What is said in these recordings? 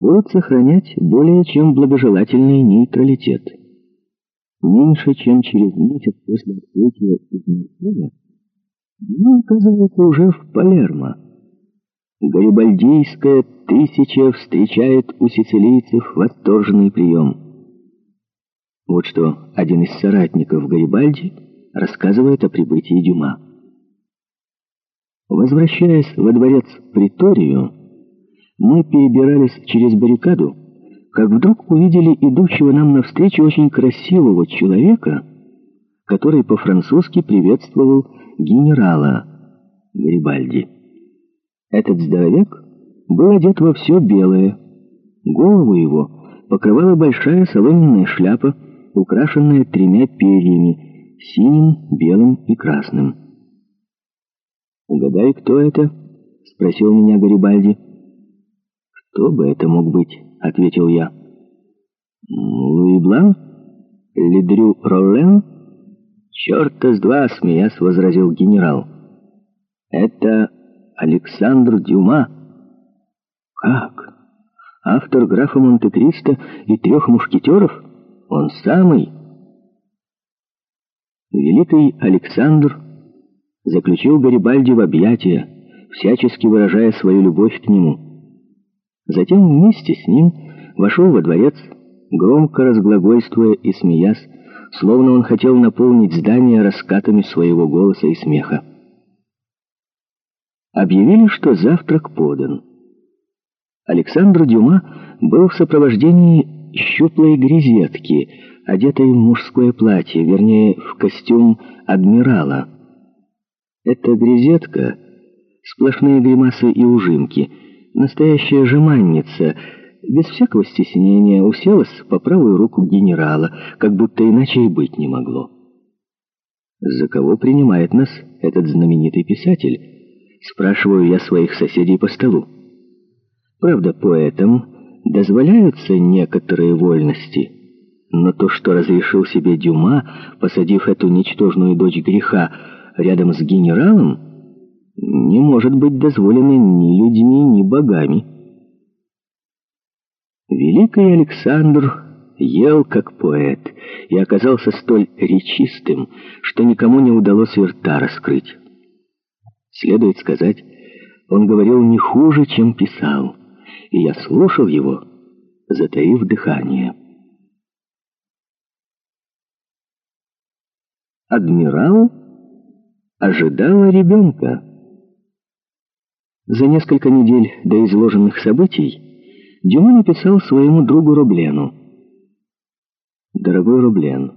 будут сохранять более чем благожелательный нейтралитет. Меньше чем через месяц после отплытия из Марселя Дюма оказывается уже в Палермо. Гарибальдийская тысяча встречает у сицилийцев восторженный прием. Вот что один из соратников Гарибальди рассказывает о прибытии Дюма. Возвращаясь во дворец Приторию, мы перебирались через баррикаду, как вдруг увидели идущего нам навстречу очень красивого человека, который по-французски приветствовал генерала Гарибальди. Этот здоровяк был одет во все белое. Голову его покрывала большая соломенная шляпа, украшенная тремя перьями — синим, белым и красным. «Угадай, кто это?» — спросил меня Гарибальди. «Кто бы это мог быть?» — ответил я. «Луи Блан? Лидрю Роллен?» «Черта с два!» — смеясь возразил генерал. «Это Александр Дюма». «Как? Автор графа Монте-Кристо и трех мушкетеров? Он самый?» Великий Александр заключил Гарибальди в объятия, всячески выражая свою любовь к нему. Затем вместе с ним вошел во дворец, громко разглагольствуя и смеясь, словно он хотел наполнить здание раскатами своего голоса и смеха. Объявили, что завтрак подан. Александр Дюма был в сопровождении щуплой грезетки, одетой в мужское платье, вернее, в костюм адмирала. Эта грезетка — сплошные гримасы и ужимки, настоящая жеманница, без всякого стеснения уселась по правую руку генерала, как будто иначе и быть не могло. «За кого принимает нас этот знаменитый писатель?» Спрашиваю я своих соседей по столу. Правда, поэтам дозволяются некоторые вольности, но то, что разрешил себе Дюма, посадив эту ничтожную дочь греха, рядом с генералом не может быть дозволено ни людьми, ни богами. Великий Александр ел как поэт и оказался столь речистым, что никому не удалось и рта раскрыть. Следует сказать, он говорил не хуже, чем писал, и я слушал его, затаив дыхание. Адмирал ожидала ребенка. За несколько недель до изложенных событий Дюма написал своему другу Рублену. «Дорогой Рублен,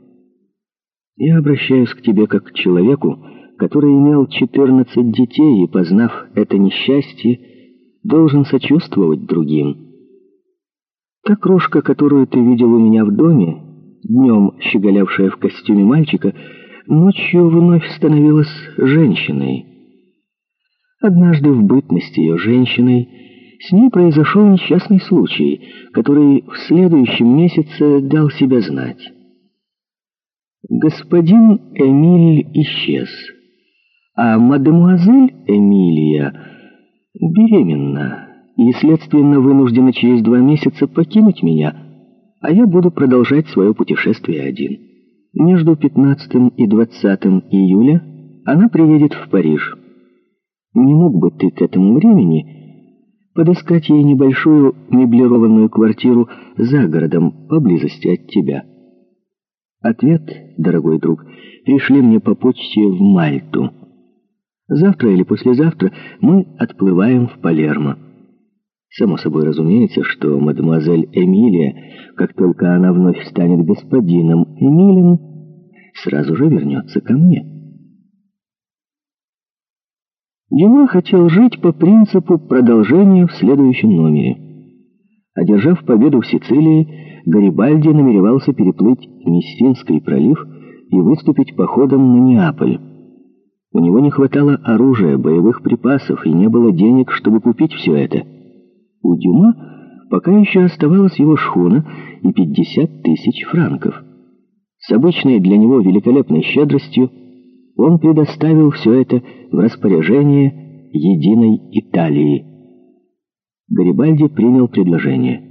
я обращаюсь к тебе как к человеку, который имел 14 детей и, познав это несчастье, должен сочувствовать другим. Та крошка, которую ты видел у меня в доме, днем щеголявшая в костюме мальчика, — ночью вновь становилась женщиной. Однажды в бытности ее женщиной с ней произошел несчастный случай, который в следующем месяце дал себя знать. Господин Эмиль исчез, а мадемуазель Эмилия беременна и, следственно, вынуждена через два месяца покинуть меня, а я буду продолжать свое путешествие один. Между 15 и 20 июля она приедет в Париж. Не мог бы ты к этому времени подыскать ей небольшую меблированную квартиру за городом, поблизости от тебя? Ответ, дорогой друг, пришли мне по почте в Мальту. Завтра или послезавтра мы отплываем в Палермо. Само собой разумеется, что мадемуазель Эмилия, как только она вновь станет господином Эмилем, сразу же вернется ко мне. Дюма хотел жить по принципу продолжения в следующем номере. Одержав победу в Сицилии, Гарибальди намеревался переплыть Мессинский пролив и выступить походом на Неаполь. У него не хватало оружия, боевых припасов и не было денег, чтобы купить все это. У Дюма пока еще оставалась его шхуна и 50 тысяч франков. С обычной для него великолепной щедростью он предоставил все это в распоряжение единой Италии. Гарибальди принял предложение.